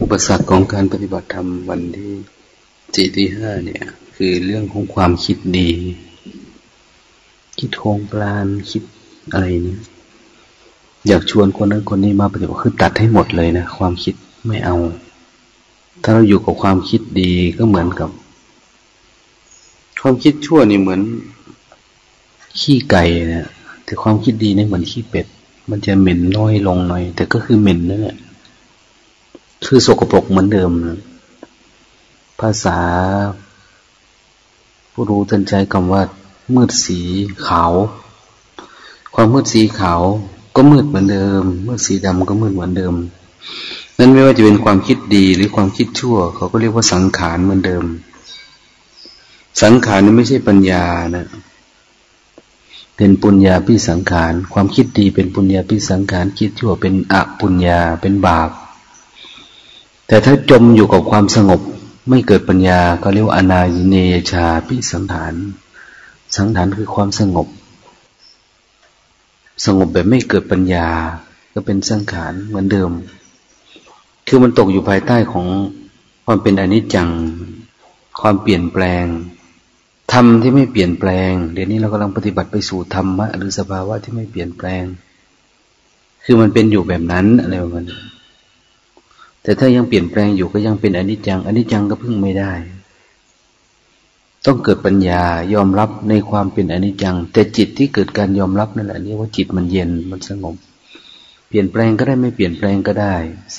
อุปสรรคของการปฏิบัติธรรมวันที่สี่ที่ห้าเนี่ย คือเรื่องของความคิดดี คิดโครงปลานคิดอะไรเนี่ยอยากชวนคนนั้นคนนี้มาปฏิบัติคือตัดให้หมดเลยนะความคิดไม่เอา ถ้าเราอยู่กับความคิดดีก็เหมือนกับ ความคิดชั่วนี่เหมือน ขี้ไก่นะแต่ความคิดดีนี่เหมือนขี้เป็ด มันจะเหม็นน้อยลงหน่อย แต่ก็คือเหม็นนั่นแหละ คือสกปรกเหมือนเดิม ภาษา ผู้รู้ทันใจคำว่า มืดสีขาว ความมืดสีขาวก็มืดเหมือนเดิม มืดสีดำก็มืดเหมือนเดิม นั้นไม่ว่าจะเป็นความคิดดีหรือความคิดชั่ว เขาก็เรียกว่าสังขารเหมือนเดิม สังขารนี่ไม่ใช่ปัญญานะเป็นปุญญาพิสังขาร ความคิดดีเป็นปุญญาพิสังขาร คิดชั่วเป็นอปุญญา เป็นบาป แต่ถ้าจมอยู่กับความสงบ ไม่เกิดปัญญาก็เรียกว่าอนายเนยชาพิสังขารสังขารคือความสงบ สงบแบบไม่เกิดปัญญา ก็เป็นสังขารเหมือนเดิม คือมันตกอยู่ภายใต้ของความเป็นอนิจจัง ความเปลี่ยนแปลงธรรมที่ไม่เปลี่ยนแปลง เดี๋ยวนี้เรากำลังปฏิบัติไปสู่ธรรมะหรือสภาวะที่ไม่เปลี่ยนแปลง คือมันเป็นอยู่แบบนั้นอะไรประมาณนี้ แต่ถ้ายังเปลี่ยนแปลงอยู่ก็ยังเป็นอนิจจังอนิจจังก็พึ่งไม่ได้ ต้องเกิดปัญญายอมรับในความเป็นอนิจจัง แต่จิตที่เกิดการยอมรับนั่นแหละนี่ว่าจิตมันเย็นมันสงบ เปลี่ยนแปลงก็ได้ไม่เปลี่ยนแปลงก็ได้ สิ่ง